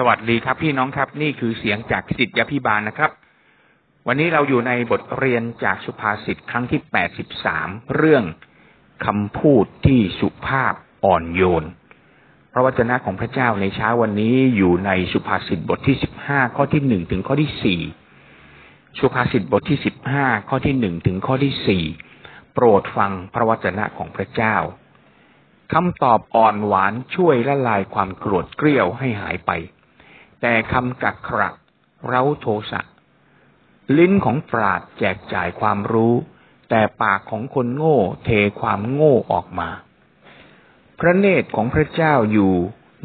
สวัสดีครับ พี่น้องครับ นี่คือเสียงจากสิทธยพิบาลนะครับ วันนี้เราอยู่ในบทเรียนจากสุภาษิตครั้งที่แปดสิบสามเรื่องคำพูดที่สุภาพอ่อนโยน พระวจนะของพระเจ้าในเช้าวันนี้อยู่ในสุภาษิตบทที่สิบห้าข้อที่หนึ่งถึงข้อที่สี่สุภาษิตบทที่สิบห้าข้อที่หนึ่งถึงข้อที่สี่โปรดฟังพระวจนะของพระเจ้าคำตอบอ่อนหวานช่วยละลายความโกรธเกรี้ยวให้หายไป แต่คำกักขระเร้าโทสะ ลิ้นของปราดแจกจ่ายความรู้ แต่ปากของคนโง่เทความโง่ออกมา พระเนตรของพระเจ้าอยู่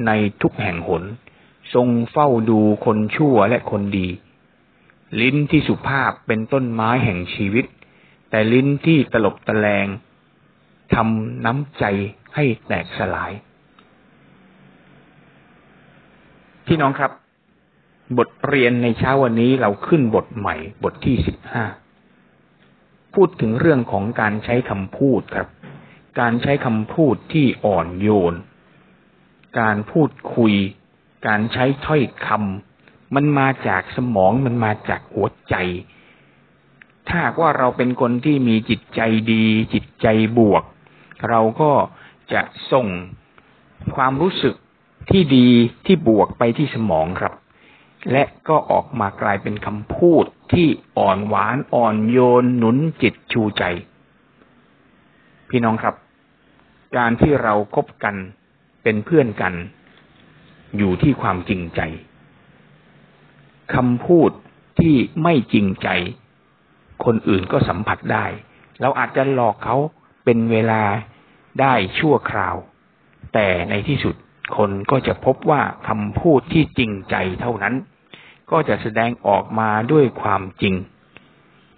ในทุกแห่งหน ทรงเฝ้าดูคนชั่วและคนดี ลิ้นที่สุภาพเป็นต้นไม้แห่งชีวิต แต่ลิ้นที่ตลบตะแลงทำน้ำใจให้แตกสลาย พี่น้องครับ บทเรียนในเช้าวันนี้เราขึ้นบทใหม่ บทที่สิบห้าพูดถึงเรื่องของการใช้คำพูดครับ การใช้คำพูดที่อ่อนโยน การพูดคุย การใช้ถ้อยคำมันมาจากสมองมันมาจากหัวใจ ถ้าว่าเราเป็นคนที่มีจิตใจดี จิตใจบวก เราก็จะส่งความรู้สึกที่ดีที่บวกไปที่สมองครับ และก็ออกมากลายเป็นคำพูดที่อ่อนหวานอ่อนโยนหนุนจิตชูใจ พี่น้องครับ การที่เราคบกันเป็นเพื่อนกัน อยู่ที่ความจริงใจคำพูดที่ไม่จริงใจ คนอื่นก็สัมผัสได้ เราอาจจะหลอกเขาเป็นเวลาได้ชั่วคราว แต่ในที่สุดคนก็จะพบว่าคำพูดที่จริงใจเท่านั้น ก็จะแสดงออกมาด้วยความจริง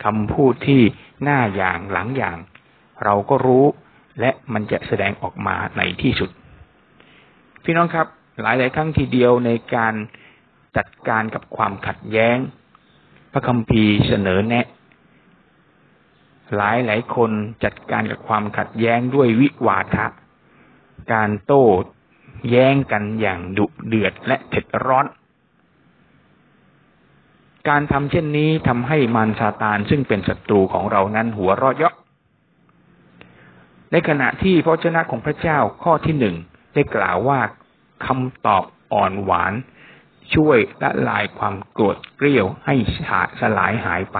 คำพูดที่หน้าอย่างหลังอย่าง เราก็รู้และมันจะแสดงออกมาในที่สุด พี่น้องครับ หลายหลายครั้งทีเดียวในการจัดการกับความขัดแย้ง พระคัมภีร์เสนอแนะ หลายหลายคนจัดการกับความขัดแย้งด้วยวิวาทะ การโต้แย้งกันอย่างดุเดือดและเผ็ดร้อน การทำเช่นนี้ทำให้มารซาตานซึ่งเป็นศัตรูของเรานั้นหัวเราะเยาะในขณะที่พระเจ้าของพระเจ้าข้อที่หนึ่งได้กล่าวว่าคำตอบอ่อนหวาน ช่วยละลายความโกรธเกรี้ยวให้สลายหายไป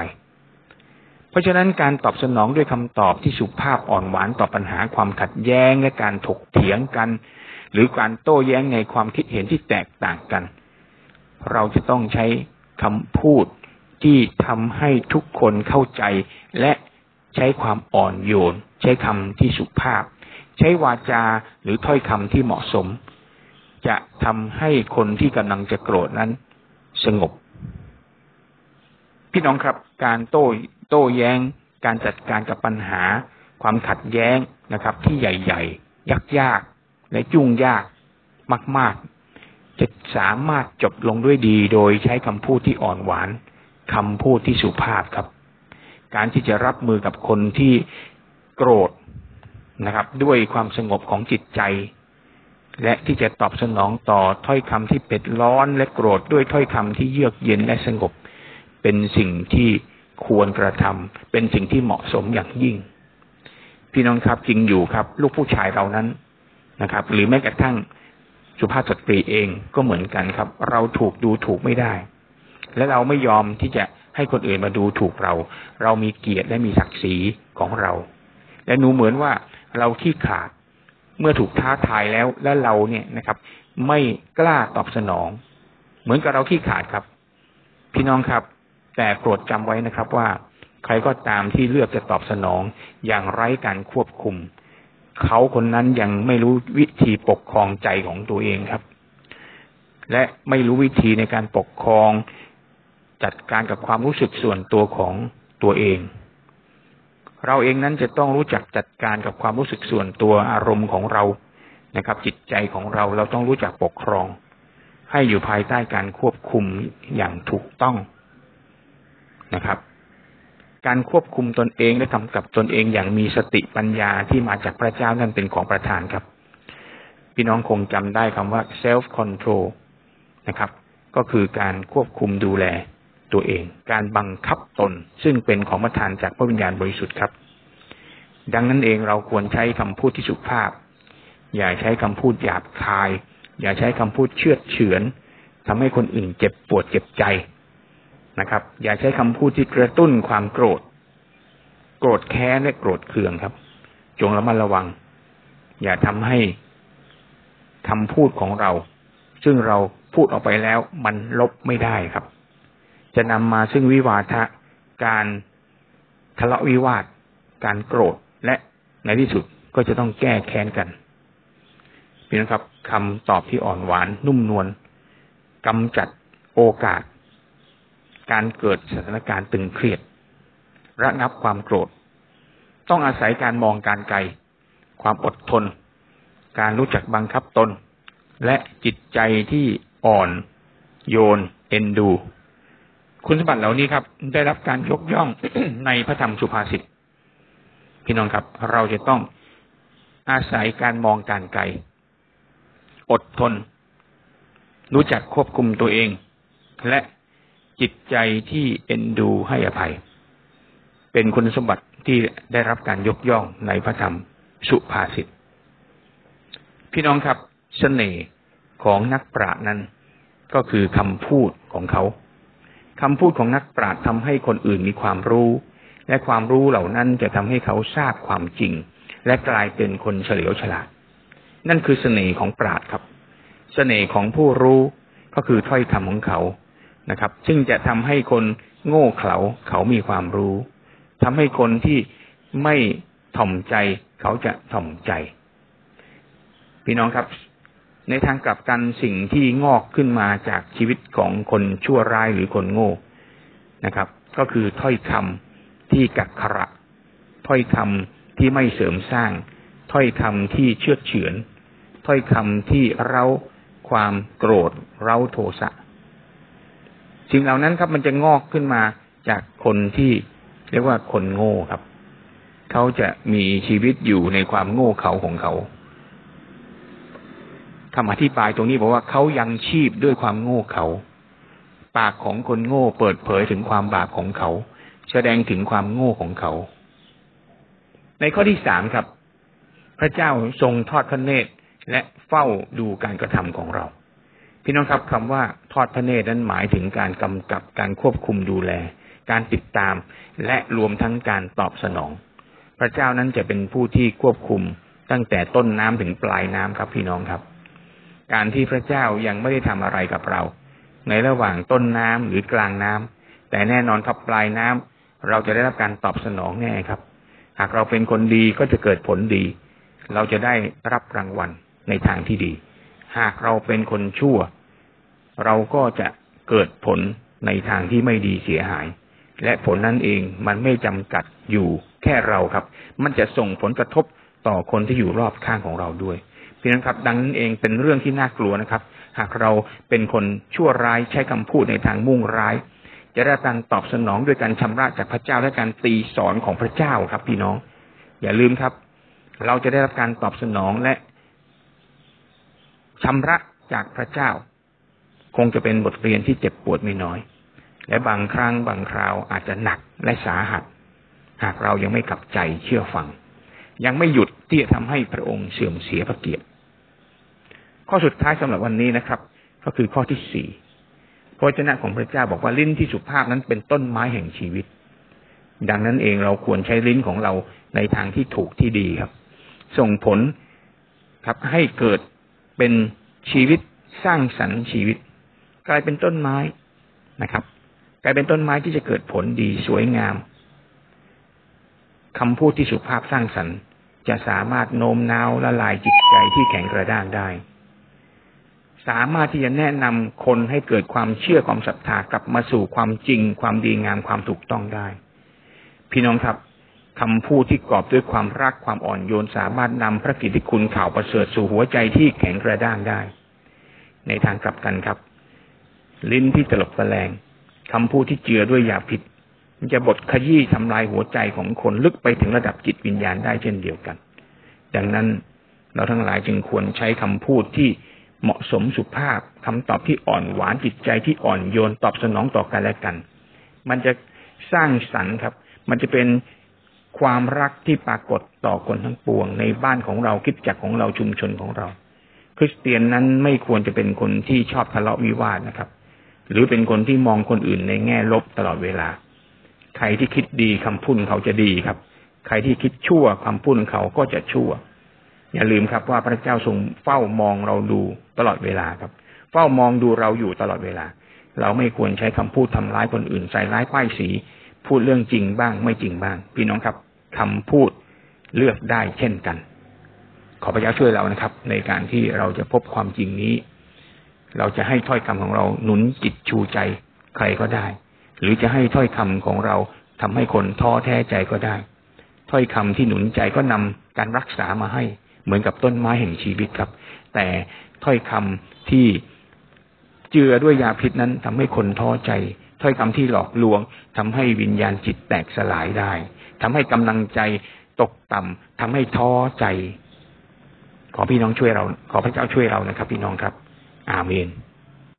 เพราะฉะนั้นการตอบสนองด้วยคำตอบที่สุภาพอ่อนหวานต่อปัญหาความขัดแย้งและการถกเถียงกัน หรือการโต้แย้งในความคิดเห็นที่แตกต่างกัน เราจะต้องใช้ คำพูดที่ทำให้ทุกคนเข้าใจ และใช้ความอ่อนโยน ใช้คำที่สุภาพ ใช้วาจาหรือถ้อยคำที่เหมาะสม จะทำให้คนที่กำลังจะโกรธนั้น สงบ พี่น้องครับ การโต้โต้แย้ง การจัดการกับปัญหา ความขัดแย้งนะครับ ที่ใหญ่ ๆ ยากๆและยุ่งยากมาก ๆ จะสามารถจบลงด้วยดี โดยใช้คำพูดที่อ่อนหวานคำพูดที่สุภาพครับ การที่จะรับมือกับคนที่โกรธนะครับ ด้วยความสงบของจิตใจ และที่จะตอบสนองต่อถ้อยคำที่เผ็ดร้อนและโกรธด้วยถ้อยคำที่เยือกเย็นและสงบ เป็นสิ่งที่ควรกระทำเป็นสิ่งที่เหมาะสมอย่างยิ่ง พี่น้องครับจริงอยู่ครับ ลูกผู้ชายเรานั้นนะครับ หรือแม้กระทั่ง สุภาพสตรีเองก็เหมือนกันครับ เราถูกดูถูกไม่ได้ และเราไม่ยอมที่จะให้คนอื่นมาดูถูกเรา เรามีเกียรติและมีศักดิ์ศรีของเรา และหนูเหมือนว่าเราขี้ขาดเมื่อถูกท้าทายแล้วและเราเนี่ยนะครับ ไม่กล้าตอบสนอง เหมือนกับเราขี้ขาดครับ พี่น้องครับ แต่โปรดจำไว้นะครับว่า ใครก็ตามที่เลือกจะตอบสนองอย่างไร้การควบคุม เขาคนนั้นยังไม่รู้วิธีปกครองใจของตัวเองครับ และไม่รู้วิธีในการปกครองจัดการกับความรู้สึกส่วนตัวของตัวเอง เราเองนั้นจะต้องรู้จักจัดการกับความรู้สึกส่วนตัวอารมณ์ของเรานะครับ จิตใจของเราเราต้องรู้จักปกครอง ให้อยู่ภายใต้การควบคุมอย่างถูกต้องนะครับ การควบคุมตนเองและกำกับตนเองอย่างมีสติปัญญาที่มาจากพระเจ้านั่นเป็นของประธานครับ พี่น้องคงจำได้คำว่า self control นะครับ ก็คือการควบคุมดูแลตัวเอง การบังคับตน ซึ่งเป็นของประทานจากพระวิญญาณบริสุทธิ์ครับ ดังนั้นเองเราควรใช้คำพูดที่สุภาพ อย่าใช้คำพูดหยาบคาย อย่าใช้คำพูดเชื่อเฉือนทำให้คนอื่นเจ็บปวดเจ็บใจ นะครับ อย่าใช้คำพูดที่กระตุ้นความโกรธ โกรธแค้นและโกรธเคืองครับ จงระมัดระวัง อย่าทำให้คำพูดของเรา ซึ่งเราพูดออกไปแล้ว มันลบไม่ได้ครับ จะนำมาซึ่งวิวาทะ การทะเลาะวิวาท การโกรธและในที่สุดก็จะต้องแก้แค้นกันพี่นะครับคำตอบที่อ่อนหวานนุ่มนวลกำจัดโอกาส การเกิดสถานการณ์ตึงเครียด ระงับความโกรธ ต้องอาศัยการมองการไกล ความอดทน การรู้จักบังคับตน และจิตใจที่อ่อน โยน เอ็นดู คุณสมบัติเหล่านี้ครับ ได้รับการยกย่องในพระธรรมสุภาษิตพี่น้องครับ เราจะต้องอาศัยการมองการไกล อดทน รู้จักควบคุมตัวเอง และ จิตใจที่เอ็นดูให้อภัย เป็นคุณสมบัติที่ได้รับการยกย่องในพระธรรมสุภาษิตพี่น้องครับสเสน่ห์ของนักปราชญ์นั้น ก็คือคำพูดของเขาคำพูดของนักปราชญ์ทำให้คนอื่นมีความรู้ และความรู้เหล่านั้นจะทำให้เขาทราบความจริง และกลายเป็นคนเฉลียวฉลาด นั่นคือเสน่ห์ของปราชญ์ครับ เสน่ห์ของผู้รู้ก็คือถ้อยคำของเขา นะครับ ซึ่งจะทำให้คนโง่เขลาเขามีความรู้ทำให้คนที่ไม่ถ่อมใจเขาจะถ่อมใจ พี่น้องครับ ในทางกลับกันสิ่งที่งอกขึ้นมาจากชีวิตของคนชั่วร้ายหรือคนโง่นะครับ ก็คือถ้อยคำที่กักขระ ถ้อยคำที่ไม่เสริมสร้าง ถ้อยคำที่เชื่อเฉือน ถ้อยคำที่เร้าความโกรธ เร้าโทสะ สิ่งเหล่านั้นครับ มันจะงอกขึ้นมาจากคนที่เรียกว่าคนโง่ครับ เขาจะมีชีวิตอยู่ในความโง่เขาของเขาคำอธิบายตรงนี้บอกว่าเขายังชีพด้วยความโง่เขา ปากของคนโง่เปิดเผยถึงความบาปของเขา แสดงถึงความโง่ของเขา ในข้อที่สามครับ พระเจ้าทรงทอดพระเนตรและเฝ้าดูการกระทำของเรา พี่น้องครับคำว่าทอดพระเนตรนั้นหมายถึงการกำกับการควบคุมดูแล การติดตาม และรวมทั้งการตอบสนอง พระเจ้านั้นจะเป็นผู้ที่ควบคุมตั้งแต่ต้นน้ำถึงปลายน้ำครับพี่น้องครับ การที่พระเจ้ายังไม่ได้ทำอะไรกับเรา ในระหว่างต้นน้ำหรือกลางน้ำแต่แน่นอนครับปลายน้ำเราจะได้รับการตอบสนองแน่ครับ หากเราเป็นคนดีก็จะเกิดผลดี เราจะได้รับรางวัลในทางที่ดี หากเราเป็นคนชั่ว เราก็จะเกิดผลในทางที่ไม่ดีเสียหาย และผลนั้นเองมันไม่จำกัดอยู่แค่เราครับ มันจะส่งผลกระทบต่อคนที่อยู่รอบข้างของเราด้วยพี่น้องครับ ดังนั้นเองเป็นเรื่องที่น่ากลัวนะครับ หากเราเป็นคนชั่วร้ายใช้คำพูดในทางมุ่งร้าย จะได้การตอบสนองด้วยการชำระจากพระเจ้าและการตีสอนของพระเจ้าครับ พี่น้อง อย่าลืมครับ เราจะได้รับการตอบสนองและ ชำระจากพระเจ้า คงจะเป็นบทเรียนที่เจ็บปวดไม่น้อย และบางครั้งบางคราวอาจจะหนักและสาหัส หากเรายังไม่กลับใจเชื่อฟัง ยังไม่หยุดที่จะทำให้พระองค์เสื่อมเสียพระเกียรติข้อสุดท้ายสำหรับวันนี้นะครับ ก็คือข้อที่สี่พระเจ้าของพระเจ้าบอกว่าลิ้นที่สุภาพนั้นเป็นต้นไม้แห่งชีวิต ดังนั้นเองเราควรใช้ลิ้นของเราในทางที่ถูกที่ดีครับ ส่งผลครับให้เกิด เป็นชีวิตสร้างสรรค์ชีวิต กลายเป็นต้นไม้นะครับ กลายเป็นต้นไม้ที่จะเกิดผลดีสวยงามคำพูดที่สุภาพสร้างสรรค์จะสามารถโน้มน้าวละลายจิตใจที่แข็งกระด้างได้ สามารถที่จะแนะนำคนให้เกิดความเชื่อความศรัทธากลับมาสู่ความจริง ความดีงามความถูกต้องได้ พี่น้องครับ คำพูดที่กรอบด้วยความรักความอ่อนโยนสามารถนำพระกิตติคุณข่าวประเสริฐสู่หัวใจที่แข็งกระด้างได้ ในทางกลับกันครับ ลิ้นที่ตลบตะแลงคำพูดที่เจือด้วยยาพิษมันจะบดขยี้ทำลายหัวใจของคนลึกไปถึงระดับจิตวิญญาณได้เช่นเดียวกัน ดังนั้นเราทั้งหลายจึงควรใช้คำพูดที่เหมาะสมสุภาพคำตอบที่อ่อนหวานจิตใจที่อ่อนโยนตอบสนองต่อกันและกัน มันจะสร้างสรรค์ครับ มันจะเป็น ความรักที่ปรากฏต่อคนทั้งปวง ในบ้านของเราคิดจักของเราชุมชนของเรา คริสเตียนนั้นไม่ควรจะเป็นคนที่ชอบทะเลาะวิวาทนะครับ หรือเป็นคนที่มองคนอื่นในแง่ลบตลอดเวลา ใครที่คิดดีคำพูดเขาจะดีครับ ใครที่คิดชั่วคำพูดเขาก็จะชั่ว อย่าลืมครับว่าพระเจ้าทรงเฝ้ามองเราดูตลอดเวลาครับ เฝ้ามองดูเราอยู่ตลอดเวลา เราไม่ควรใช้คำพูดทำร้ายคนอื่นใส่ร้ายป้ายสี พูดเรื่องจริงบ้าง ไม่จริงบ้าง พี่น้องครับคำพูดเลือกได้เช่นกัน ขอพระเจ้าช่วยเรานะครับ ในการที่เราจะพบความจริงนี้ เราจะให้ถ้อยคำของเราหนุนจิตชูใจใครก็ได้ หรือจะให้ถ้อยคำของเราทำให้คนท้อแท้ใจก็ได้ ถ้อยคำที่หนุนใจก็นำการรักษามาให้ เหมือนกับต้นไม้แห่งชีวิตครับ แต่ถ้อยคำที่เจือด้วยยาพิษนั้นทำให้คนท้อใจ ถ้อยคำที่หลอกลวงทำให้วิญญาณจิตแตกสลายได้ทำให้กำลังใจตกต่ำทำให้ท้อใจ ขอพี่น้องช่วยเรา ขอพระเจ้าช่วยเรานะครับ พี่น้องครับ อาเมน